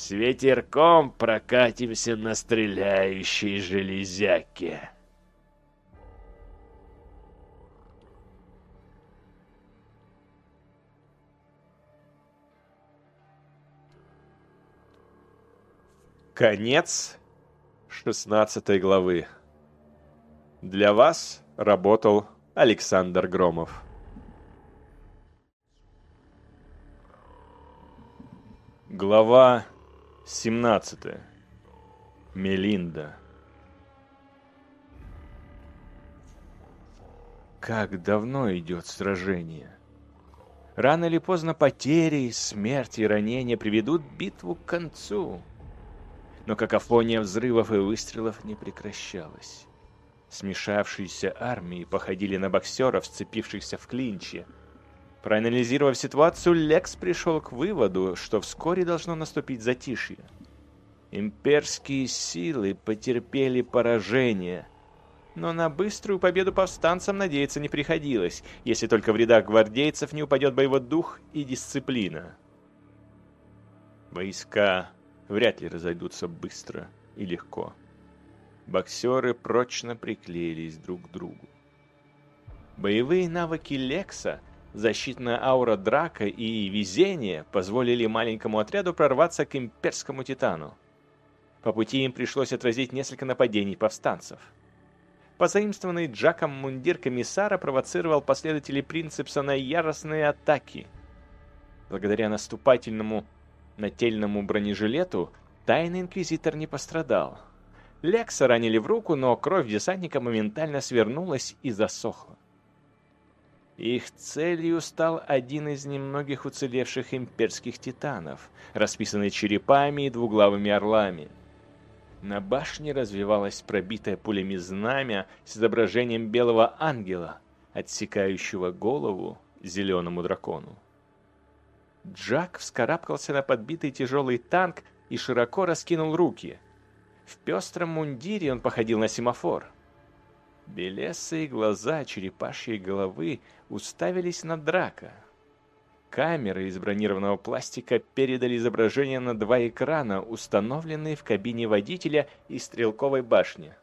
С ветерком прокатимся на стреляющей железяке. Конец 16 главы. Для вас работал Александр Громов. Глава 17. Мелинда. Как давно идет сражение? Рано или поздно потери, смерти и ранения приведут битву к концу. Но какофония взрывов и выстрелов не прекращалась. Смешавшиеся армии походили на боксеров, сцепившихся в клинче. Проанализировав ситуацию, Лекс пришел к выводу, что вскоре должно наступить затишье. Имперские силы потерпели поражение, но на быструю победу повстанцам надеяться не приходилось, если только в рядах гвардейцев не упадет боевой дух и дисциплина. Войска вряд ли разойдутся быстро и легко. Боксеры прочно приклеились друг к другу. Боевые навыки Лекса, защитная аура Драка и везение позволили маленькому отряду прорваться к имперскому Титану. По пути им пришлось отразить несколько нападений повстанцев. Позаимствованный Джаком мундир комиссара провоцировал последователей Принцепса на яростные атаки. Благодаря наступательному нательному бронежилету тайный инквизитор не пострадал. Лекса ранили в руку, но кровь десантника моментально свернулась и засохла. Их целью стал один из немногих уцелевших имперских титанов, расписанный черепами и двуглавыми орлами. На башне развивалось пробитое пулями знамя с изображением белого ангела, отсекающего голову зеленому дракону. Джак вскарабкался на подбитый тяжелый танк и широко раскинул руки. В пестром мундире он походил на семафор. Белесые глаза черепашьей головы уставились на Драка. Камеры из бронированного пластика передали изображение на два экрана, установленные в кабине водителя и стрелковой башни.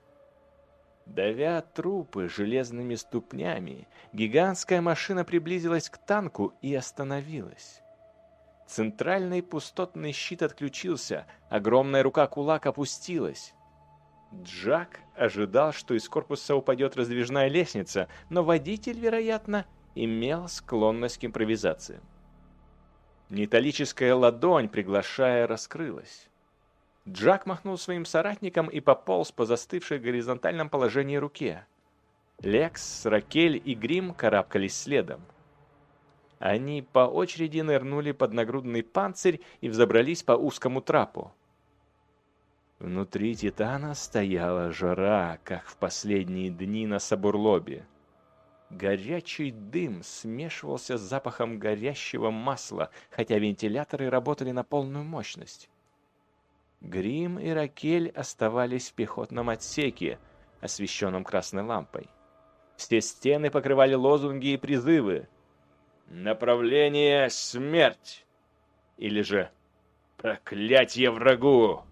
Давя трупы железными ступнями, гигантская машина приблизилась к танку и остановилась. Центральный пустотный щит отключился, огромная рука кулак опустилась. Джак ожидал, что из корпуса упадет раздвижная лестница, но водитель, вероятно, имел склонность к импровизации. Металлическая ладонь, приглашая, раскрылась. Джак махнул своим соратникам и пополз по застывшей в горизонтальном положении руке. Лекс, Ракель и Грим карабкались следом. Они по очереди нырнули под нагрудный панцирь и взобрались по узкому трапу. Внутри Титана стояла жара, как в последние дни на Сабурлобе. Горячий дым смешивался с запахом горящего масла, хотя вентиляторы работали на полную мощность. Грим и Ракель оставались в пехотном отсеке, освещенном красной лампой. Все стены покрывали лозунги и призывы, Направление смерть. Или же проклятие врагу.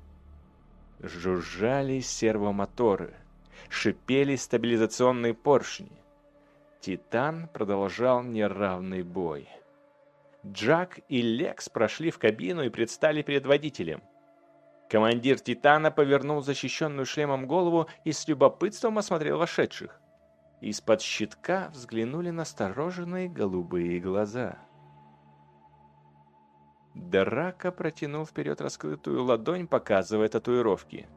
Жужжали сервомоторы, шипели стабилизационные поршни. Титан продолжал неравный бой. Джак и Лекс прошли в кабину и предстали перед водителем. Командир Титана повернул защищенную шлемом голову и с любопытством осмотрел вошедших. Из-под щитка взглянули настороженные голубые глаза. Драка протянул вперед раскрытую ладонь, показывая татуировки.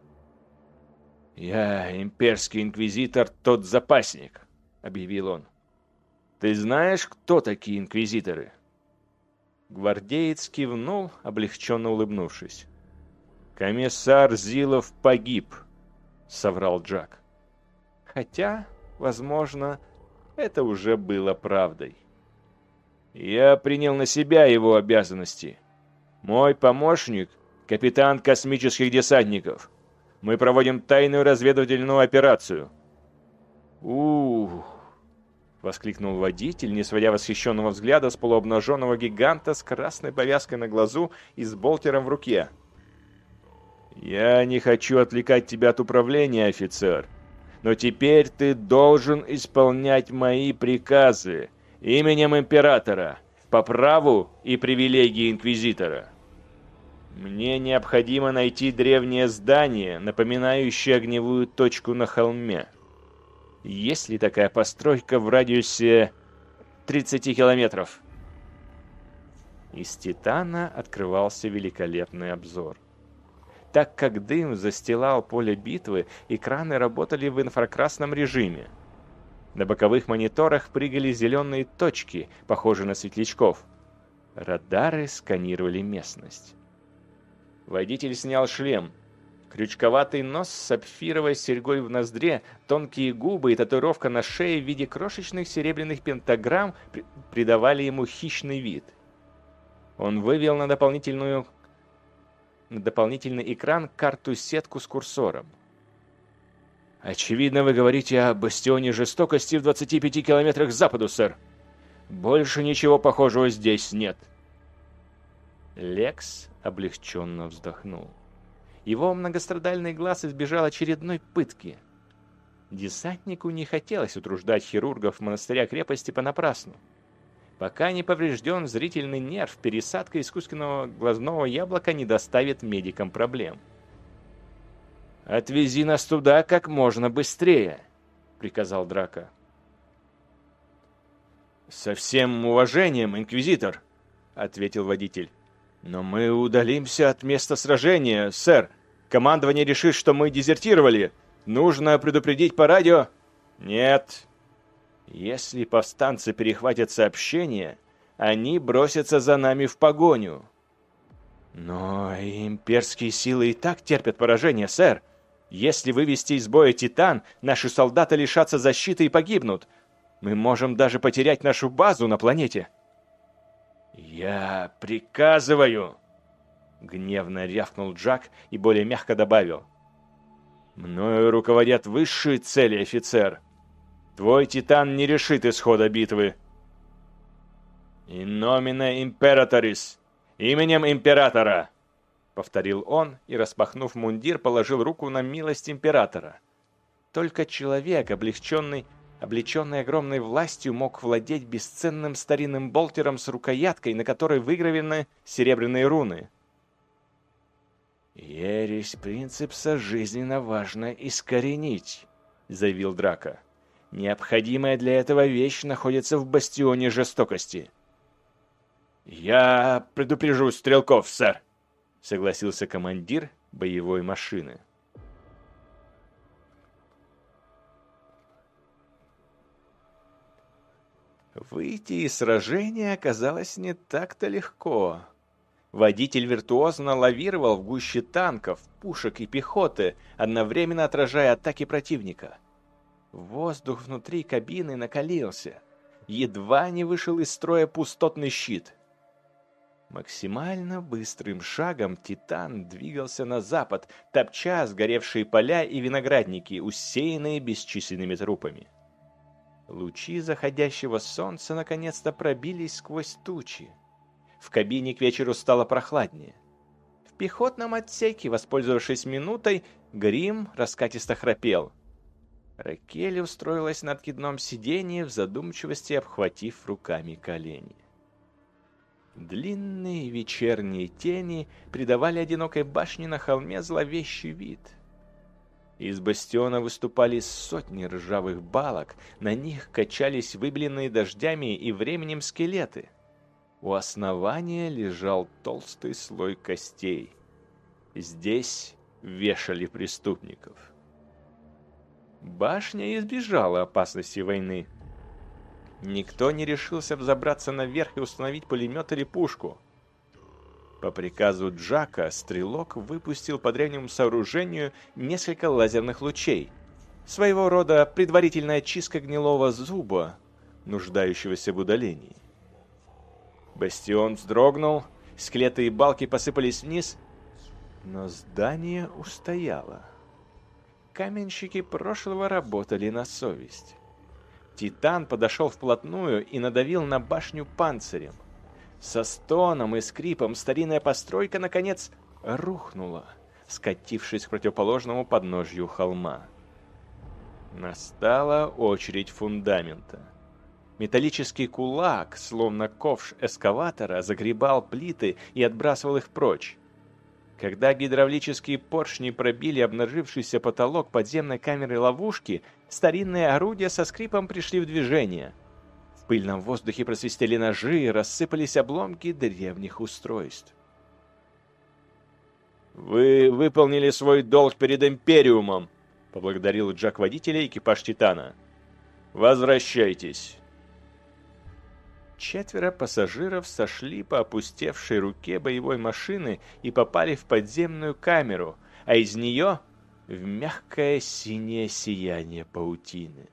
«Я имперский инквизитор, тот запасник», — объявил он. «Ты знаешь, кто такие инквизиторы?» Гвардеец кивнул, облегченно улыбнувшись. «Комиссар Зилов погиб», — соврал Джак. «Хотя Возможно, это уже было правдой. Я принял на себя его обязанности. Мой помощник — капитан космических десантников. Мы проводим тайную разведывательную операцию. Ух! воскликнул водитель, не сводя восхищенного взгляда с полуобнаженного гиганта с красной повязкой на глазу и с болтером в руке. Я не хочу отвлекать тебя от управления, офицер. Но теперь ты должен исполнять мои приказы именем императора, по праву и привилегии инквизитора. Мне необходимо найти древнее здание, напоминающее огневую точку на холме. Есть ли такая постройка в радиусе 30 километров? Из Титана открывался великолепный обзор. Так как дым застилал поле битвы, экраны работали в инфракрасном режиме. На боковых мониторах прыгали зеленые точки, похожие на светлячков. Радары сканировали местность. Водитель снял шлем. Крючковатый нос с сапфировой серьгой в ноздре, тонкие губы и татуировка на шее в виде крошечных серебряных пентаграмм придавали ему хищный вид. Он вывел на дополнительную на дополнительный экран карту-сетку с курсором. «Очевидно, вы говорите о бастионе жестокости в 25 километрах к западу, сэр. Больше ничего похожего здесь нет». Лекс облегченно вздохнул. Его многострадальный глаз избежал очередной пытки. Десантнику не хотелось утруждать хирургов монастыря-крепости понапрасну. Пока не поврежден зрительный нерв, пересадка искусственного глазного яблока не доставит медикам проблем. «Отвези нас туда как можно быстрее», — приказал Драка. «Со всем уважением, инквизитор», — ответил водитель. «Но мы удалимся от места сражения, сэр. Командование решит, что мы дезертировали. Нужно предупредить по радио...» «Нет», если повстанцы перехватят сообщение, они бросятся за нами в погоню. Но имперские силы и так терпят поражение, сэр. Если вывести из боя Титан, наши солдаты лишатся защиты и погибнут. Мы можем даже потерять нашу базу на планете. Я приказываю, гневно рявкнул Джак и более мягко добавил. Мною руководят высшие цели, офицер. Твой Титан не решит исхода битвы. «In nomine Imperatoris» именем Императора!» Повторил он и, распахнув мундир, положил руку на милость Императора. Только человек, облегченный, облеченный огромной властью, мог владеть бесценным старинным болтером с рукояткой, на которой выгравены серебряные руны. «Ересь принципса жизненно важно искоренить», — заявил Драко. Необходимая для этого вещь находится в бастионе жестокости. «Я предупрежу стрелков, сэр», — согласился командир боевой машины. Выйти из сражения оказалось не так-то легко. Водитель виртуозно лавировал в гуще танков, пушек и пехоты, одновременно отражая атаки противника — Воздух внутри кабины накалился. Едва не вышел из строя пустотный щит. Максимально быстрым шагом Титан двигался на запад, топча сгоревшие поля и виноградники, усеянные бесчисленными трупами. Лучи заходящего солнца наконец-то пробились сквозь тучи. В кабине к вечеру стало прохладнее. В пехотном отсеке, воспользовавшись минутой, Грим раскатисто храпел. Ракель устроилась на откидном сиденье в задумчивости, обхватив руками колени. Длинные вечерние тени придавали одинокой башне на холме зловещий вид. Из бастиона выступали сотни ржавых балок, на них качались выбеленные дождями и временем скелеты. У основания лежал толстый слой костей. Здесь вешали преступников. Башня избежала опасности войны. Никто не решился взобраться наверх и установить пулемет или пушку. По приказу Джака стрелок выпустил по древнему сооружению несколько лазерных лучей. Своего рода предварительная чистка гнилого зуба, нуждающегося в удалении. Бастион вздрогнул, скелеты и балки посыпались вниз, но здание устояло каменщики прошлого работали на совесть. Титан подошел вплотную и надавил на башню панцирем. Со стоном и скрипом старинная постройка, наконец, рухнула. скатившись к противоположному подножью холма. Настала очередь фундамента. Металлический кулак, словно ковш эскаватора, загребал плиты и отбрасывал их прочь. Когда гидравлические поршни пробили обнажившийся потолок подземной камеры ловушки, старинные орудия со скрипом пришли в движение. В пыльном воздухе просвистели ножи и рассыпались обломки древних устройств. «Вы выполнили свой долг перед Империумом», — поблагодарил Джак водителя экипаж Титана. «Возвращайтесь». Четверо пассажиров сошли по опустевшей руке боевой машины и попали в подземную камеру, а из нее в мягкое синее сияние паутины.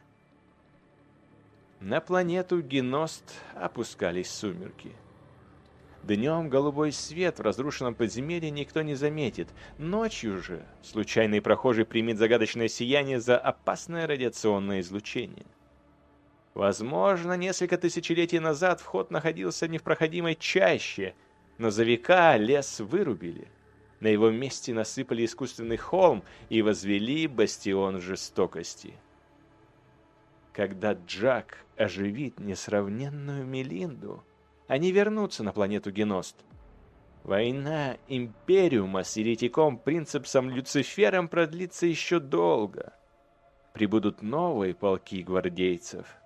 На планету Геност опускались сумерки. Днем голубой свет в разрушенном подземелье никто не заметит. Ночью же случайный прохожий примет загадочное сияние за опасное радиационное излучение. Возможно, несколько тысячелетий назад вход находился не в проходимой чаще, но за века лес вырубили. На его месте насыпали искусственный холм и возвели бастион жестокости. Когда Джак оживит несравненную Мелинду, они вернутся на планету Геност. Война Империума с еретиком Принцепсом Люцифером продлится еще долго. Прибудут новые полки гвардейцев —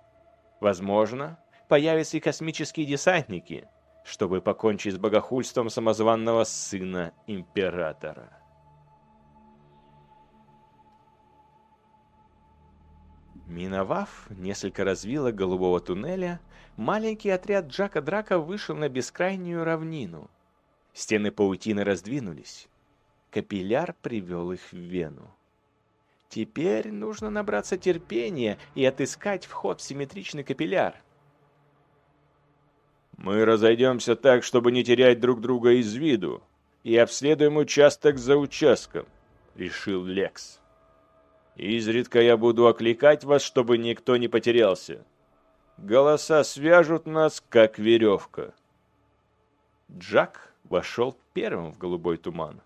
Возможно, появятся и космические десантники, чтобы покончить с богохульством самозванного сына императора. Миновав несколько развилок голубого туннеля, маленький отряд Джака Драка вышел на бескрайнюю равнину. Стены паутины раздвинулись. Капилляр привел их в Вену. Теперь нужно набраться терпения и отыскать вход в симметричный капилляр. Мы разойдемся так, чтобы не терять друг друга из виду, и обследуем участок за участком, решил Лекс. Изредка я буду окликать вас, чтобы никто не потерялся. Голоса свяжут нас, как веревка. Джак вошел первым в голубой туман,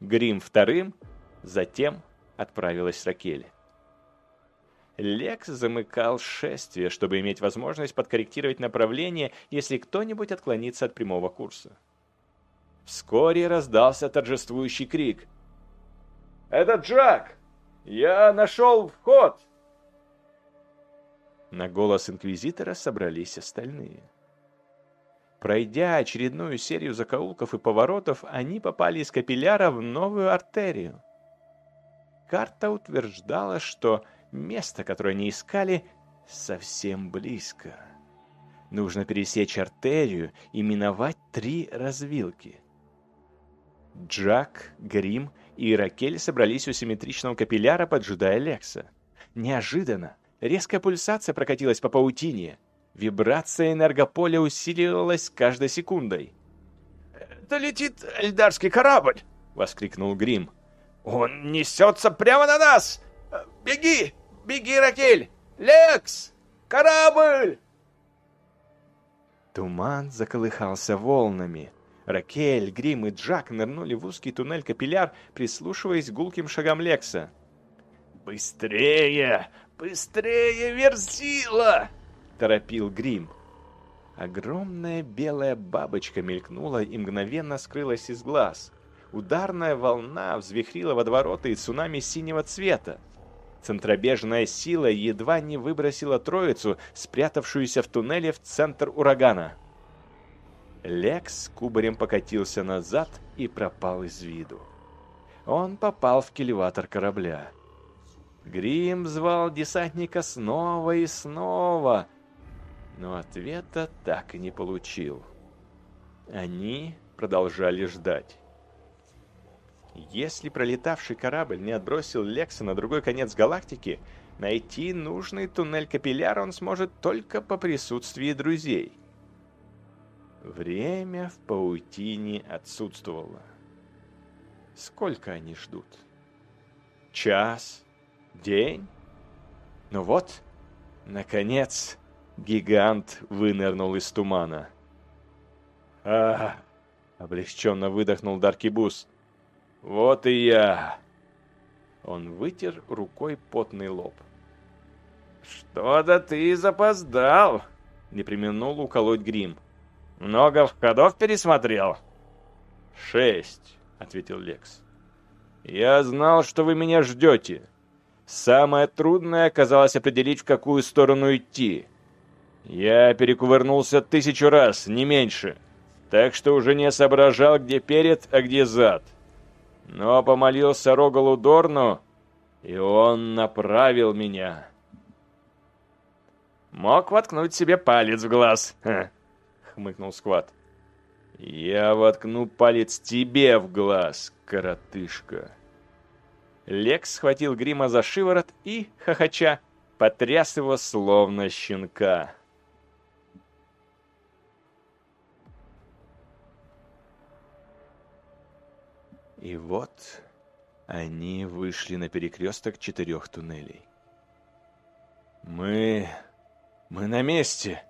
Грим вторым, затем отправилась Ракель. Лекс замыкал шествие, чтобы иметь возможность подкорректировать направление, если кто-нибудь отклонится от прямого курса. Вскоре раздался торжествующий крик. «Это Джак! Я нашел вход!» На голос Инквизитора собрались остальные. Пройдя очередную серию закоулков и поворотов, они попали из капилляра в новую артерию. Карта утверждала, что место, которое они искали, совсем близко. Нужно пересечь артерию и миновать три развилки. Джак, Грим и Ракель собрались у симметричного капилляра, поджидая Лекса. Неожиданно резкая пульсация прокатилась по паутине. Вибрация энергополя усиливалась с каждой секундой. «Это летит эльдарский корабль!» — воскликнул Грим. «Он несется прямо на нас! Беги! Беги, Ракель! Лекс! Корабль!» Туман заколыхался волнами. Ракель, Грим и Джак нырнули в узкий туннель-капилляр, прислушиваясь к гулким шагам Лекса. «Быстрее! Быстрее, Верзила!» — торопил Грим. Огромная белая бабочка мелькнула и мгновенно скрылась из глаз — Ударная волна взвихрила водовороты и цунами синего цвета. Центробежная сила едва не выбросила троицу, спрятавшуюся в туннеле в центр урагана. Лекс кубарем покатился назад и пропал из виду. Он попал в кильватор корабля. Грим звал десантника снова и снова, но ответа так и не получил. Они продолжали ждать. Если пролетавший корабль не отбросил Лекса на другой конец галактики, найти нужный туннель капилляр он сможет только по присутствии друзей. Время в паутине отсутствовало. Сколько они ждут? Час? День? Ну вот, наконец, гигант вынырнул из тумана. а облегченно выдохнул Даркибус. Вот и я. Он вытер рукой потный лоб. «Что-то ты запоздал!» — не применул уколоть грим. «Много входов пересмотрел?» «Шесть», — ответил Лекс. «Я знал, что вы меня ждете. Самое трудное оказалось определить, в какую сторону идти. Я перекувырнулся тысячу раз, не меньше, так что уже не соображал, где перед, а где зад. Но помолился Рогалу Дорну, и он направил меня». «Мог воткнуть себе палец в глаз», — хмыкнул Скват. «Я воткну палец тебе в глаз, коротышка». Лекс схватил Грима за шиворот и, хохоча, потряс его словно щенка. И вот они вышли на перекресток четырех туннелей. «Мы «Мы на месте!»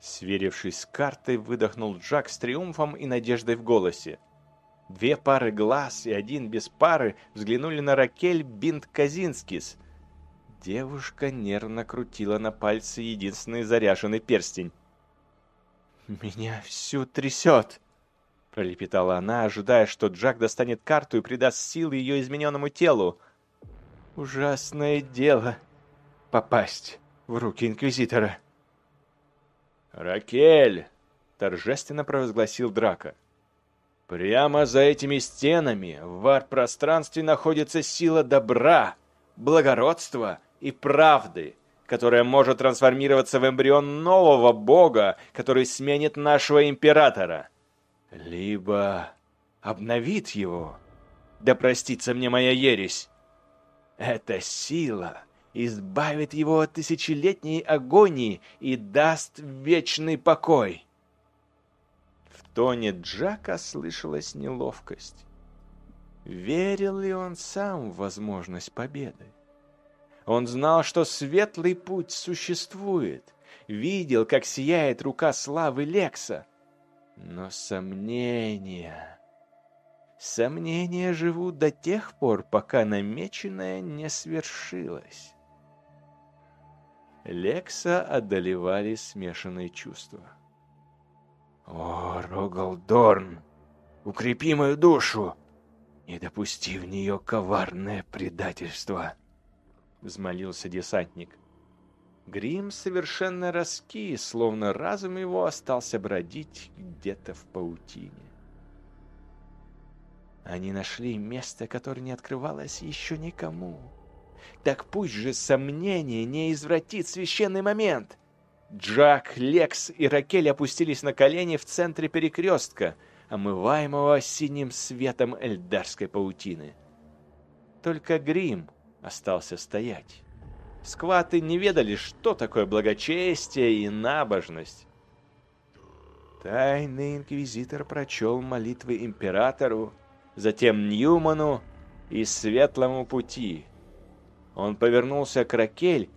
Сверившись с картой, выдохнул Джак с триумфом и надеждой в голосе. Две пары глаз и один без пары взглянули на Ракель Бинт Казинскис. Девушка нервно крутила на пальце единственный заряженный перстень. «Меня всю трясет!» Пролепетала она, ожидая, что Джак достанет карту и придаст силы ее измененному телу. «Ужасное дело попасть в руки Инквизитора. «Ракель!» — торжественно провозгласил Драка. «Прямо за этими стенами в арт-пространстве находится сила добра, благородства и правды, которая может трансформироваться в эмбрион нового бога, который сменит нашего императора. Либо обновит его. Да простится мне моя ересь. Эта сила избавит его от тысячелетней агонии и даст вечный покой. В тоне Джака слышалась неловкость. Верил ли он сам в возможность победы? Он знал, что светлый путь существует, видел, как сияет рука славы Лекса. Но сомнения... Сомнения живут до тех пор, пока намеченное не свершилось. Лекса одолевали смешанные чувства. «О, Рогалдорн, укрепи мою душу, не допусти в нее коварное предательство!» Взмолился десантник. Грим совершенно раскис, словно разум его остался бродить где-то в паутине. Они нашли место, которое не открывалось еще никому. Так пусть же сомнение не извратит священный момент. Джак, Лекс и Ракель опустились на колени в центре перекрестка, омываемого синим светом эльдарской паутины. Только Грим остался стоять. Скваты не ведали, что такое благочестие и набожность. Тайный инквизитор прочел молитвы императору, затем Ньюману и Светлому пути — он повернулся к Ракель,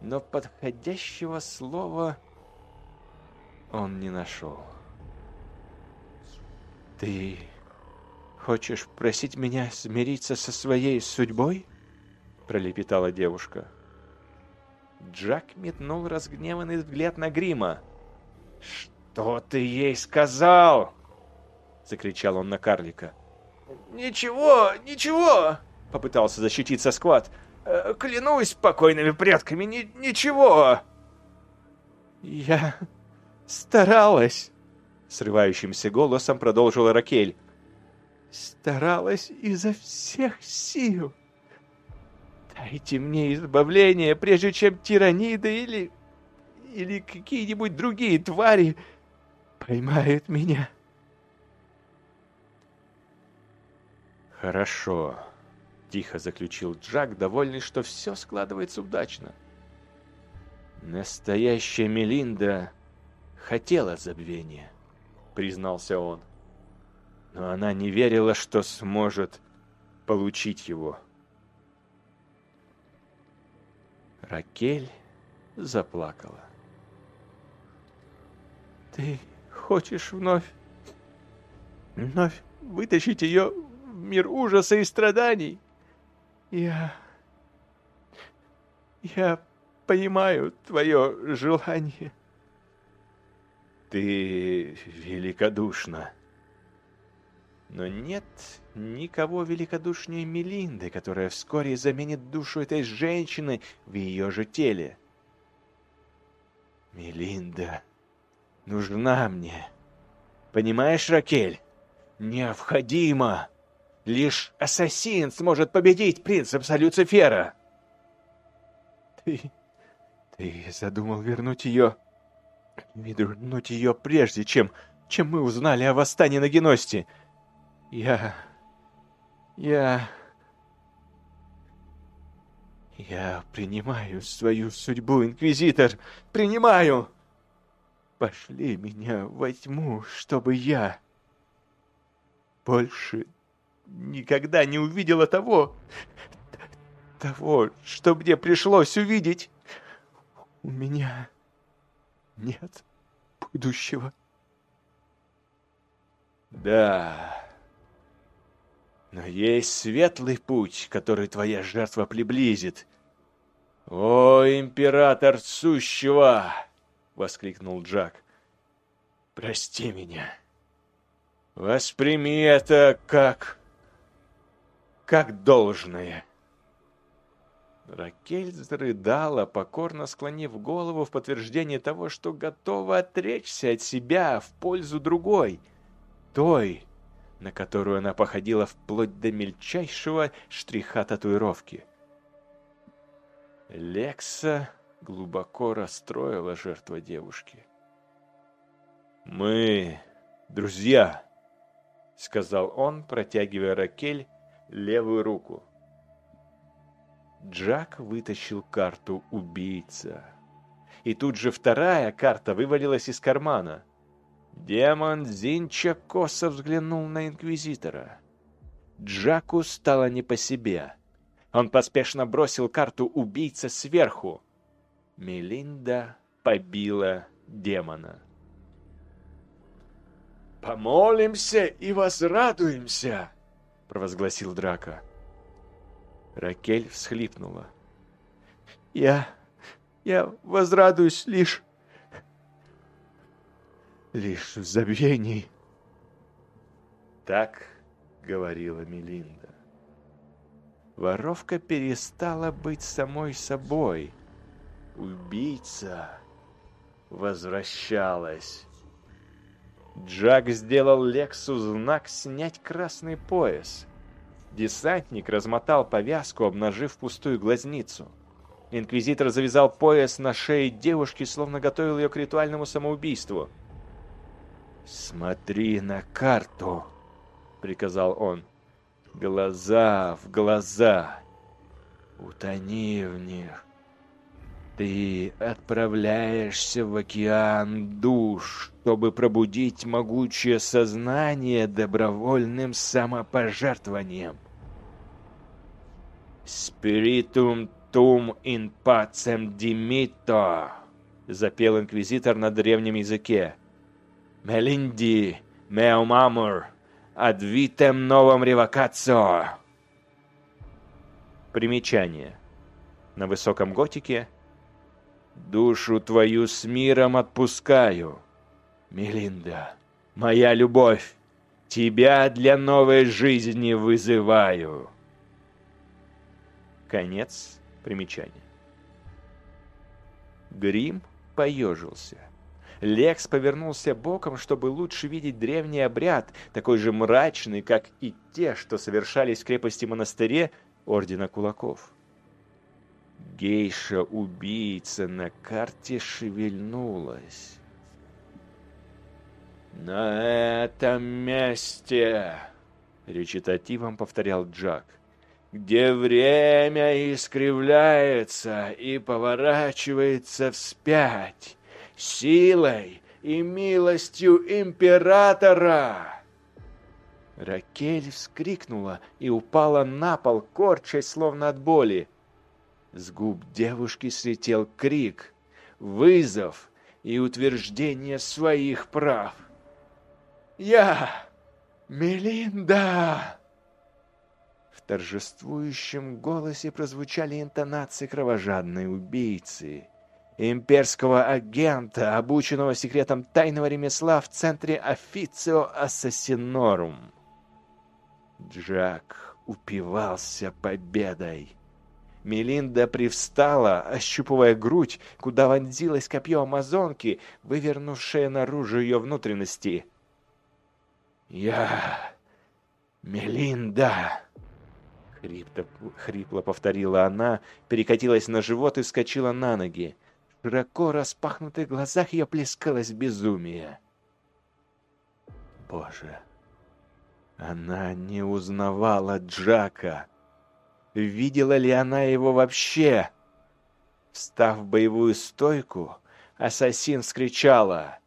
но подходящего слова он не нашел. «Ты хочешь просить меня смириться со своей судьбой?» пролепетала девушка. Джак метнул разгневанный взгляд на Грима. «Что ты ей сказал?» закричал он на карлика. «Ничего, ничего!» попытался защититься Скват. Э, клянусь покойными предками, ни ничего. Я старалась, срывающимся голосом продолжила Ракель. Старалась изо всех сил. Дайте мне избавление, прежде чем тираниды или... или какие-нибудь другие твари поймают меня. Хорошо. Тихо заключил Джак, довольный, что все складывается удачно. Настоящая Мелинда хотела забвения, признался он. Но она не верила, что сможет получить его. Ракель заплакала. «Ты хочешь вновь, вновь вытащить ее в мир ужаса и страданий. Я... Я понимаю твое желание. Ты великодушна. Но нет никого великодушнее Мелинды, которая вскоре заменит душу этой женщины в ее же теле. Мелинда нужна мне. Понимаешь, Ракель? Необходимо. Лишь ассасин сможет победить принцепса Люцифера. Ты... ты задумал вернуть ее... Вернуть ее прежде, чем... чем мы узнали о восстании на Гености. Я... я... Я принимаю свою судьбу, Инквизитор. Принимаю! Пошли меня во тьму, чтобы я больше никогда не увидела того, того, что мне пришлось увидеть. У меня нет будущего. Да, но есть светлый путь, который твоя жертва приблизит. О, император сущего! — воскликнул Джак. «Прости меня. Восприми это как... как должное». Ракель зарыдала, покорно склонив голову в подтверждение того, что готова отречься от себя в пользу другой, той, на которую она походила вплоть до мельчайшего штриха татуировки. Лекса глубоко расстроила жертва девушки. «Мы друзья», — сказал он, протягивая Ракель левую руку. Джак вытащил карту «Убийца». И тут же вторая карта вывалилась из кармана. Демон Зинча косо взглянул на Инквизитора. Джаку стало не по себе. Он поспешно бросил карту «Убийца» сверху. Мелинда побила демона. «Помолимся и возрадуемся!» — провозгласил Драка. Ракель всхлипнула. «Я... я возрадуюсь лишь... лишь в забвении». Так говорила Мелинда. Воровка перестала быть самой собой — Убийца возвращалась. Джак сделал Лексу знак снять красный пояс. Десантник размотал повязку, обнажив пустую глазницу. Инквизитор завязал пояс на шее девушки, словно готовил ее к ритуальному самоубийству. «Смотри на карту», — приказал он. «Глаза в глаза. Утони в них. Ты отправляешься в океан душ, чтобы пробудить могучее сознание добровольным самопожертвованием. «Спиритум тум ин пацем димито», — запел инквизитор на древнем языке. «Мелинди меумамур, адвитем новом ревокацио». Примечание. На высоком готике — Душу твою с миром отпускаю. Мелинда, моя любовь, тебя для новой жизни вызываю. Конец примечания. Грим поежился. Лекс повернулся боком, чтобы лучше видеть древний обряд, такой же мрачный, как и те, что совершались в крепости-монастыре Ордена Кулаков. Гейша-убийца на карте шевельнулась. «На этом месте!» — речитативом повторял Джак. «Где время искривляется и поворачивается вспять силой и милостью императора!» Ракель вскрикнула и упала на пол, корчась, словно от боли. С губ девушки слетел крик, вызов и утверждение своих прав. «Я! Мелинда!» В торжествующем голосе прозвучали интонации кровожадной убийцы. Имперского агента, обученного секретом тайного ремесла в центре Официо Ассасинорум. Джак упивался победой. Мелинда привстала, ощупывая грудь, куда вонзилось копье амазонки, вывернувшее наружу ее внутренности. «Я... Мелинда!» Хрипло, хрипло повторила она, перекатилась на живот и вскочила на ноги. Широко распахнутых глазах ее плескалось безумие. Боже, она не узнавала Джака. Видела ли она его вообще? Встав в боевую стойку, ассасин вскричала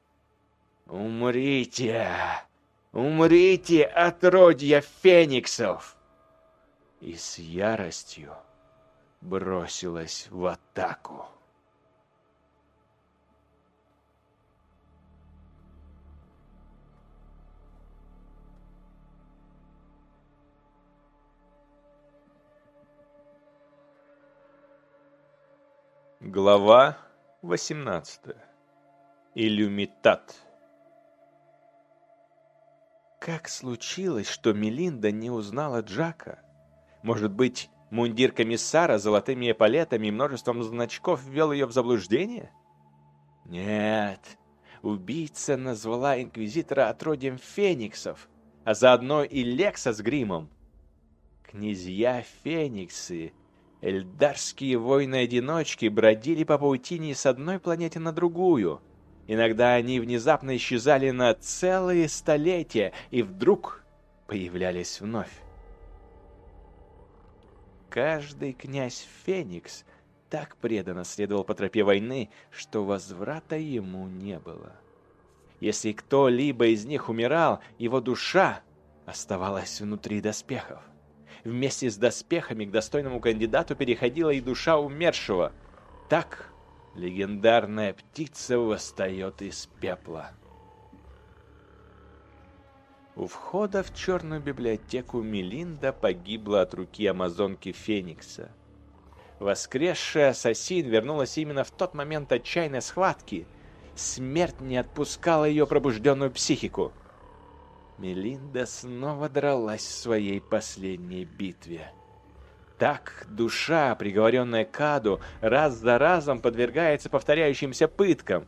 «Умрите! Умрите, отродья фениксов!» И с яростью бросилась в атаку. Глава 18. Иллюмитат. Как случилось, что Мелинда не узнала Джака? Может быть, мундир комиссара с золотыми эполетами и множеством значков ввел ее в заблуждение? Нет, убийца назвала инквизитора отродьем фениксов, а заодно и Лекса с гримом. Князья Фениксы — Эльдарские воины-одиночки бродили по паутине с одной планеты на другую. Иногда они внезапно исчезали на целые столетия и вдруг появлялись вновь. Каждый князь Феникс так преданно следовал по тропе войны, что возврата ему не было. Если кто-либо из них умирал, его душа оставалась внутри доспехов. Вместе с доспехами к достойному кандидату переходила и душа умершего. Так легендарная птица восстает из пепла. У входа в черную библиотеку Мелинда погибла от руки амазонки Феникса. Воскресшая ассасин вернулась именно в тот момент отчаянной схватки. Смерть не отпускала ее пробужденную психику. Мелинда снова дралась в своей последней битве. Так душа, приговоренная к аду, раз за разом подвергается повторяющимся пыткам.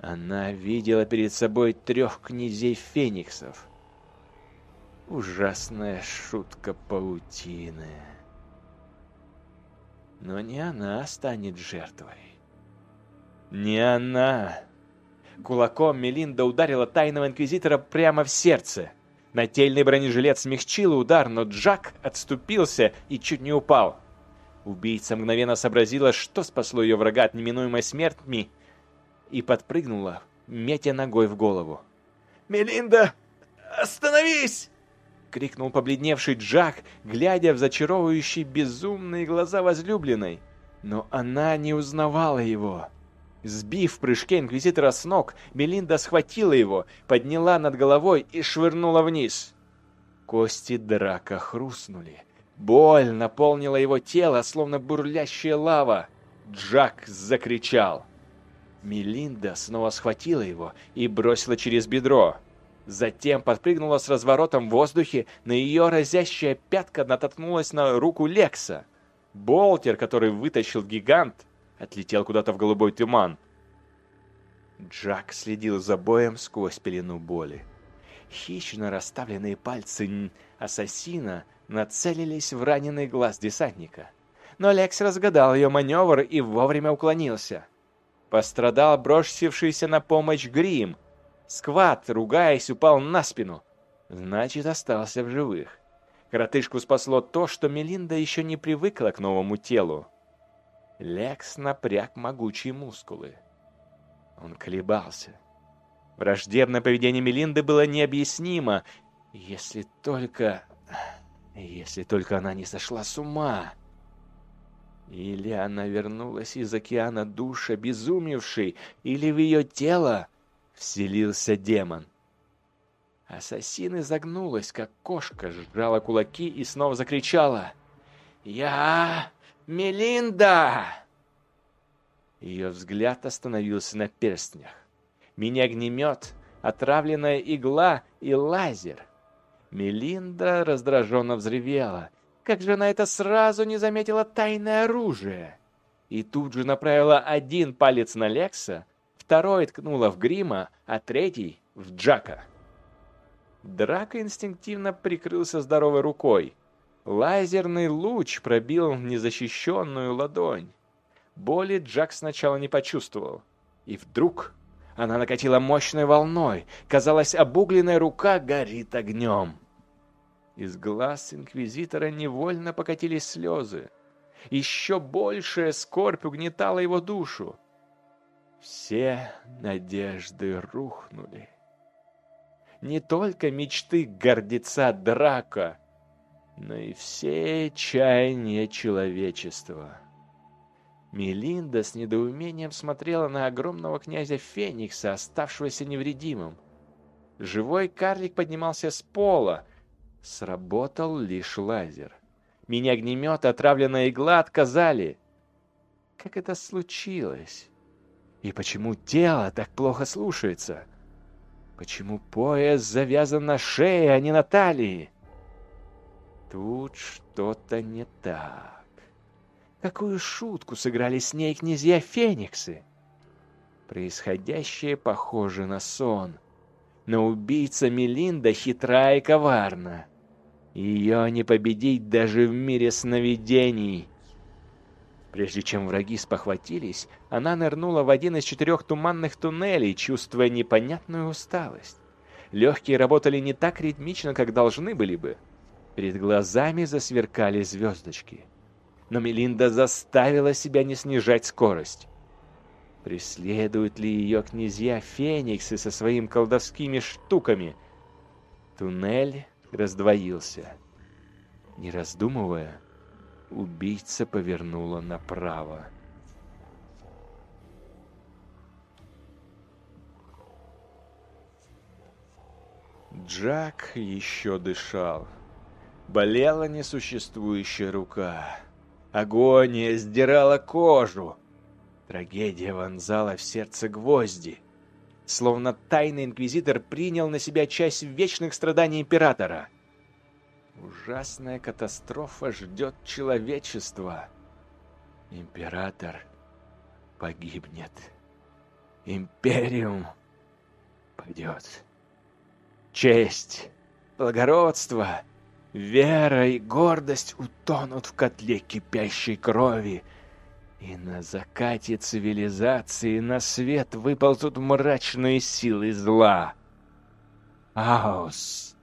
Она видела перед собой трех князей фениксов. Ужасная шутка паутины. Но не она станет жертвой. Не она Кулаком Мелинда ударила тайного инквизитора прямо в сердце. Нательный бронежилет смягчил удар, но Джак отступился и чуть не упал. Убийца мгновенно сообразила, что спасло ее врага от неминуемой смерти, и подпрыгнула, метя ногой в голову. «Мелинда, остановись!» — крикнул побледневший Джак, глядя в зачаровывающие безумные глаза возлюбленной. Но она не узнавала его. Сбив в прыжке инквизитора с ног, Мелинда схватила его, подняла над головой и швырнула вниз. Кости драка хрустнули. Боль наполнила его тело, словно бурлящая лава. Джак закричал. Мелинда снова схватила его и бросила через бедро. Затем подпрыгнула с разворотом в воздухе, на ее разящая пятка натолкнулась на руку Лекса. Болтер, который вытащил гигант, отлетел куда-то в голубой туман. Джак следил за боем сквозь пелену боли. Хищно расставленные пальцы ассасина нацелились в раненый глаз десантника. Но Лекс разгадал ее маневр и вовремя уклонился. Пострадал бросившийся на помощь Грим. Скват, ругаясь, упал на спину. Значит, остался в живых. Коротышку спасло то, что Мелинда еще не привыкла к новому телу. Лекс напряг могучие мускулы. Он колебался. Враждебное поведение Мелинды было необъяснимо, если только... если только она не сошла с ума. Или она вернулась из океана душ обезумевшей, или в ее тело вселился демон. Ассасин изогнулась, как кошка, сжала кулаки и снова закричала. «Я Мелинда!» Ее взгляд остановился на перстнях. Мини-огнемет, отравленная игла и лазер. Мелинда раздраженно взревела. Как же она это сразу не заметила тайное оружие? И тут же направила один палец на Лекса, второй ткнула в Грима, а третий — в Джака. Драка инстинктивно прикрылся здоровой рукой. Лазерный луч пробил незащищенную ладонь. Боли Джак сначала не почувствовал. И вдруг она накатила мощной волной. Казалось, обугленная рука горит огнем. Из глаз инквизитора невольно покатились слезы. Еще большая скорбь угнетала его душу. Все надежды рухнули. Не только мечты гордеца Драка, но и все чаяния человечества. Мелинда с недоумением смотрела на огромного князя Феникса, оставшегося невредимым. Живой карлик поднимался с пола. Сработал лишь лазер. Мини-огнемет, отравленная игла отказали. Как это случилось? И почему тело так плохо слушается? Почему пояс завязан на шее, а не на талии? Тут что-то не так. Какую шутку сыграли с ней князья Фениксы? Происходящее похоже на сон. Но убийца Мелинда хитра и коварна. Ее не победить даже в мире сновидений. Прежде чем враги спохватились, она нырнула в один из четырех туманных туннелей, чувствуя непонятную усталость. Легкие работали не так ритмично, как должны были бы. Перед глазами засверкали звездочки. Но Мелинда заставила себя не снижать скорость. Преследуют ли ее князья Фениксы со своими колдовскими штуками? Туннель раздвоился. Не раздумывая, убийца повернула направо. Джак еще дышал. Болела несуществующая рука. Агония сдирала кожу. Трагедия вонзала в сердце гвозди. Словно тайный инквизитор принял на себя часть вечных страданий императора. Ужасная катастрофа ждет человечество. Император погибнет. Империум падет. Честь, благородство — Вера и гордость утонут в котле кипящей крови. И на закате цивилизации на свет выползут мрачные силы зла. Аус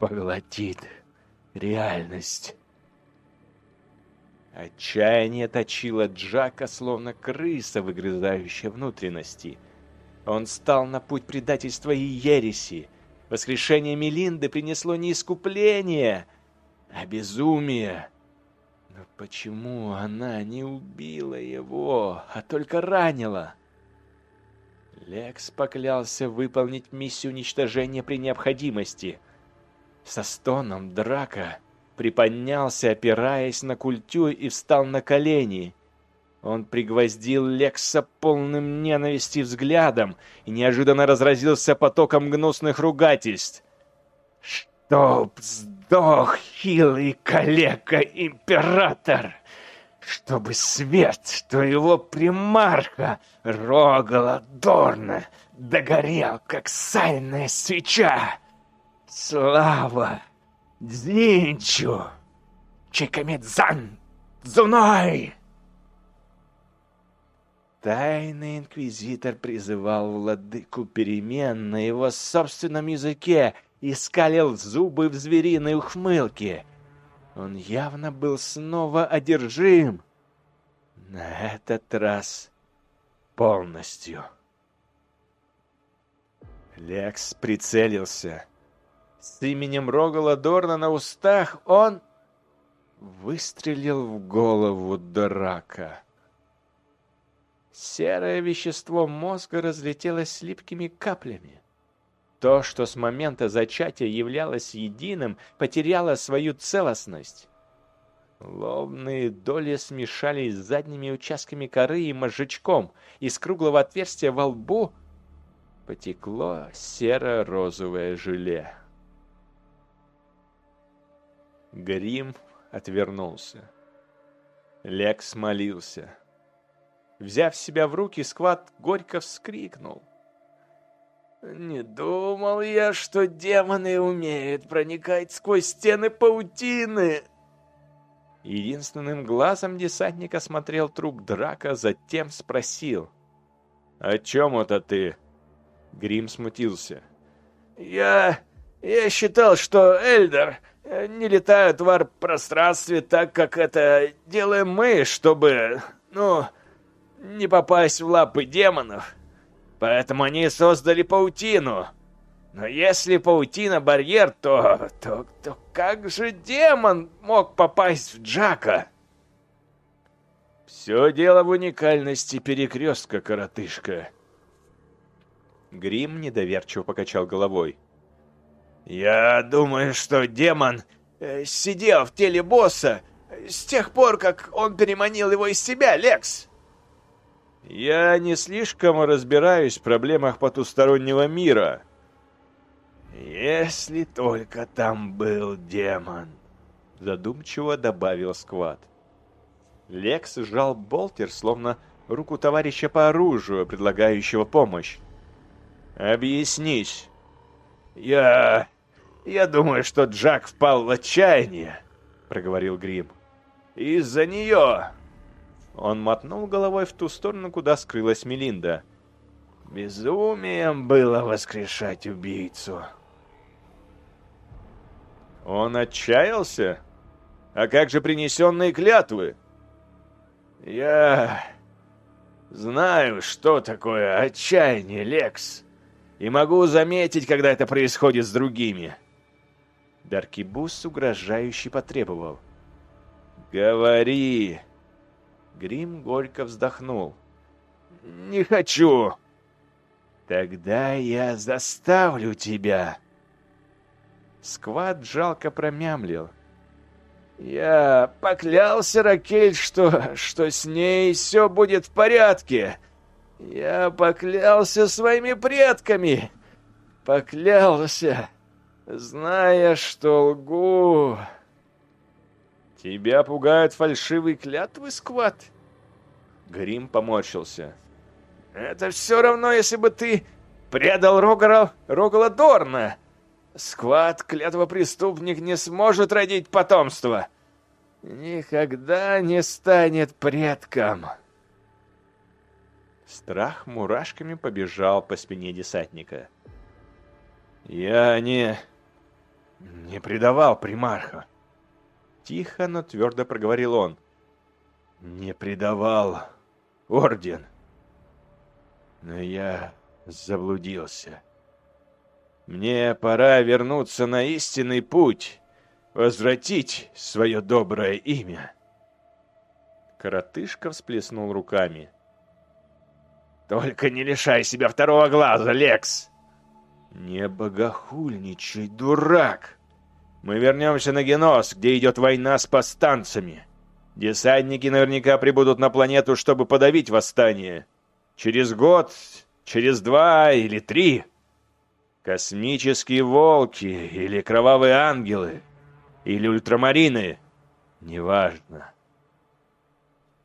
поглотит реальность. Отчаяние точило Джака, словно крыса, выгрызающая внутренности. Он стал на путь предательства и ереси. Воскрешение Мелинды принесло не искупление, а безумие. Но почему она не убила его, а только ранила? Лекс поклялся выполнить миссию уничтожения при необходимости. Со стоном драка приподнялся, опираясь на культю и встал на колени. Он пригвоздил Лекса полным ненависти взглядом и неожиданно разразился потоком гнусных ругательств. «Чтоб сдох, хилый калека-император! Чтобы свет, что его примарха, Рогала Дорна, догорел, как сальная свеча! Слава Дзинчу! Чикамедзан! Зуной!» Тайный инквизитор призывал владыку перемен на его собственном языке и скалил зубы в звериной ухмылке. Он явно был снова одержим. На этот раз полностью. Лекс прицелился. С именем Рогала Дорна на устах он выстрелил в голову драка. Серое вещество мозга разлетелось липкими каплями. то, что с момента зачатия являлось единым, потеряло свою целостность. Лобные доли смешались с задними участками коры и мозжечком. Из круглого отверстия во лбу потекло серо-розовое желе. Грим отвернулся. Лекс молился. Взяв себя в руки, Скват горько вскрикнул. «Не думал я, что демоны умеют проникать сквозь стены паутины!» Единственным глазом десантник осмотрел труп Драка, затем спросил. «О чем это ты?» Грим смутился. «Я... я считал, что Эльдер э, не летают в арт-пространстве так, как это делаем мы, чтобы, ну, не попасть в лапы демонов. Поэтому они создали паутину. Но если паутина барьер, то, то, то как же демон мог попасть в Джака? Все дело в уникальности перекрестка, коротышка. Грим недоверчиво покачал головой. «Я думаю, что демон э, сидел в теле босса с тех пор, как он переманил его из себя, Лекс!» «Я не слишком разбираюсь в проблемах потустороннего мира», «Если только там был демон», — задумчиво добавил Скват. Лекс сжал болтер, словно руку товарища по оружию, предлагающего помощь. «Объяснись». «Я... я думаю, что Джак впал в отчаяние», — проговорил Грим. «Из-за нее». Он мотнул головой в ту сторону, куда скрылась Мелинда. «Безумием было воскрешать убийцу». Он отчаялся? А как же принесенные клятвы? Я знаю, что такое отчаяние, Лекс, и могу заметить, когда это происходит с другими. Даркибус угрожающе потребовал. «Говори!» Грим горько вздохнул. «Не хочу!» «Тогда я заставлю тебя!» Сквад жалко промямлил. «Я поклялся, Ракель, что, что с ней все будет в порядке. Я поклялся своими предками. Поклялся, зная, что лгу». «Тебя пугают фальшивые клятвы, Сквад?» Грим поморщился. «Это все равно, если бы ты предал Рогала, Рогала Дорна. Сквад, клятвопреступник, не сможет родить потомство. Никогда не станет предком. Страх мурашками побежал по спине десантника. Я не... не предавал примарха. Тихо, но твердо проговорил он. Не предавал орден. Но я заблудился. Мне пора вернуться на истинный путь, возвратить свое доброе имя. Коротышка всплеснул руками. «Только не лишай себя второго глаза, Лекс!» «Не богохульничай, дурак! Мы вернемся на Генос, где идет война с повстанцами. Десантники наверняка прибудут на планету, чтобы подавить восстание. Через год, через два или три...» Космические волки или кровавые ангелы, или ультрамарины, неважно.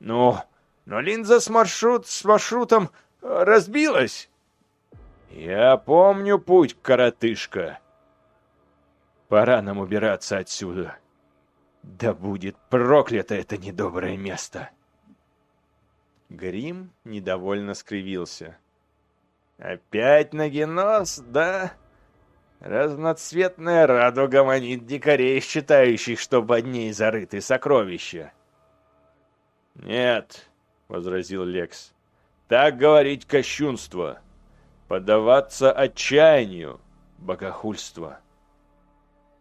Ну, но линза с, маршрут, с маршрутом э, разбилась. Я помню путь, коротышка. Пора нам убираться отсюда. Да будет проклято это недоброе место. Грим недовольно скривился. Опять на генос, да? Разноцветная радуга манит дикарей, считающих, что под ней зарыты сокровища. «Нет», — возразил Лекс, — «так говорить кощунство, подаваться отчаянию, богохульство».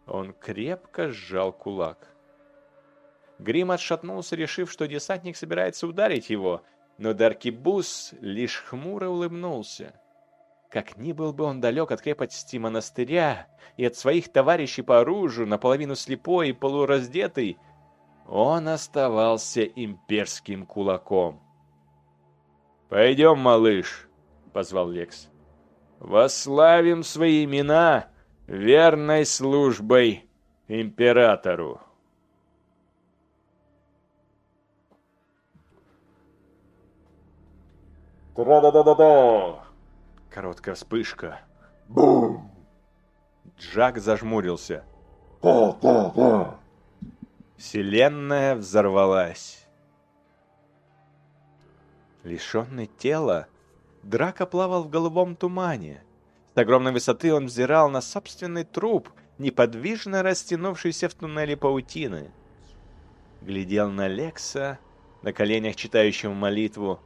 Он крепко сжал кулак. Грим отшатнулся, решив, что десантник собирается ударить его, но Даркибус лишь хмуро улыбнулся. Как ни был бы он далек от крепости монастыря и от своих товарищей по оружию, наполовину слепой и полураздетый, он оставался имперским кулаком. «Пойдем, малыш», — позвал Лекс. «Восславим свои имена верной службой императору». Тра-да-да-да-да! Короткая вспышка. Бум! Джак зажмурился. Та-та-та! Вселенная взорвалась. Лишенный тела, Драко плавал в голубом тумане. Огромной высоты он взирал на собственный труп, неподвижно растянувшийся в туннеле паутины. Глядел на Лекса, на коленях читающего молитву,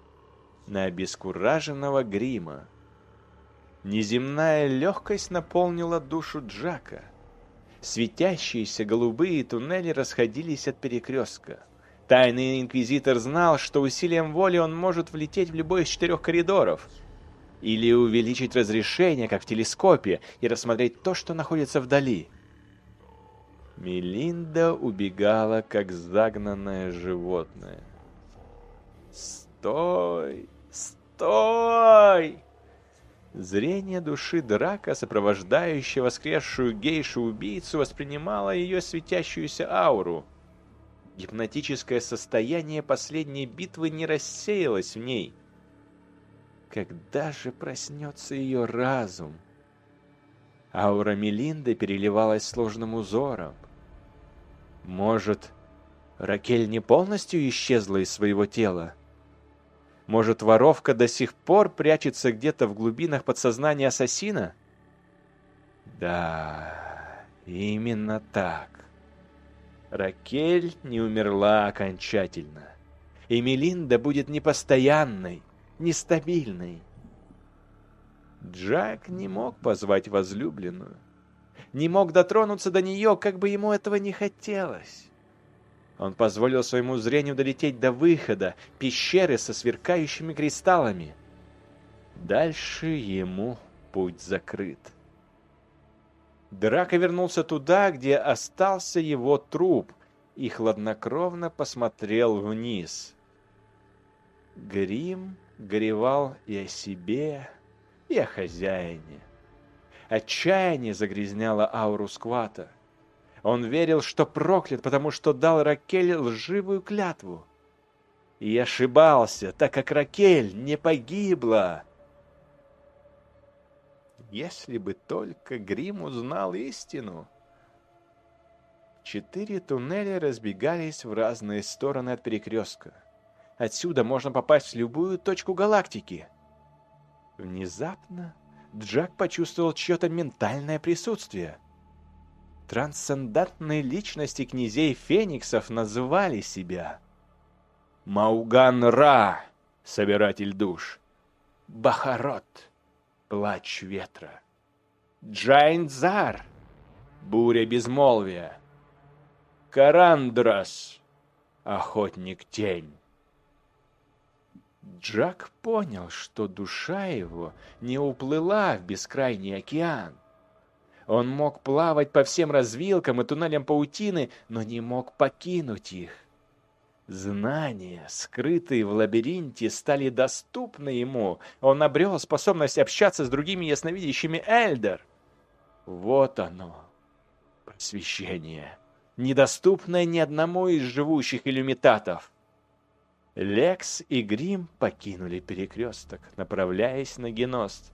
на обескураженного грима. Неземная легкость наполнила душу Джака. Светящиеся голубые туннели расходились от перекрестка. Тайный инквизитор знал, что усилием воли он может влететь в любой из четырех коридоров. Или увеличить разрешение, как в телескопе, и рассмотреть то, что находится вдали. Мелинда убегала, как загнанное животное. «Стой! Стой!» Зрение души Драка, сопровождающее воскресшую гейшу-убийцу, воспринимало ее светящуюся ауру. Гипнотическое состояние последней битвы не рассеялось в ней. Когда же проснется ее разум? Аура Мелинды переливалась сложным узором. Может, Ракель не полностью исчезла из своего тела? Может, воровка до сих пор прячется где-то в глубинах подсознания ассасина? Да, именно так. Ракель не умерла окончательно. И Мелинда будет непостоянной, нестабильной. Джак не мог позвать возлюбленную. Не мог дотронуться до нее, как бы ему этого не хотелось. Он позволил своему зрению долететь до выхода, пещеры со сверкающими кристаллами. Дальше ему путь закрыт. Драко вернулся туда, где остался его труп, и хладнокровно посмотрел вниз. Грим горевал и о себе, и о хозяине. Отчаяние загрязняло ауру сквата — он верил, что проклят, потому что дал Ракель лживую клятву. И ошибался, так как Ракель не погибла. Если бы только Грим узнал истину. Четыре туннеля разбегались в разные стороны от перекрестка. Отсюда можно попасть в любую точку галактики. Внезапно Джак почувствовал чье-то ментальное присутствие. Трансцендентные личности князей Фениксов называли себя Мауган-Ра, собиратель душ, Бахарот, плач ветра, Джайнзар, буря безмолвия, Карандрас, охотник тень. Джак понял, что душа его не уплыла в бескрайний океан. Он мог плавать по всем развилкам и туннелям паутины, но не мог покинуть их. Знания, скрытые в лабиринте, стали доступны ему. Он обрел способность общаться с другими ясновидящими Эльдер. Вот оно, просвещение, недоступное ни одному из живущих иллюмитатов. Лекс и Грим покинули перекресток, направляясь на Геност.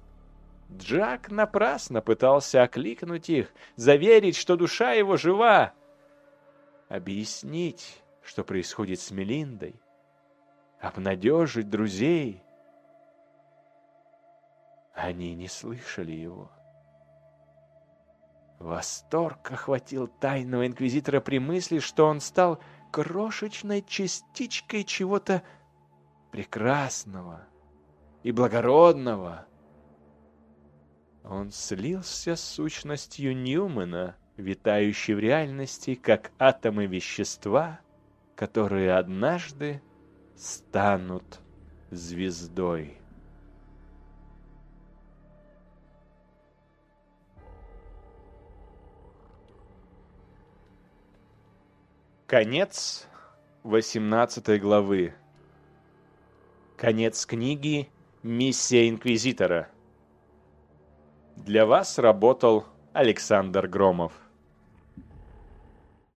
Джак напрасно пытался окликнуть их, заверить, что душа его жива. Объяснить, что происходит с Мелиндой. Обнадежить друзей. Они не слышали его. Восторг охватил тайного инквизитора при мысли, что он стал крошечной частичкой чего-то прекрасного и благородного. Он слился с сущностью Ньюмана, витающей в реальности, как атомы вещества, которые однажды станут звездой. Конец 18 главы. Конец книги «Миссия Инквизитора». Для вас работал Александр Громов.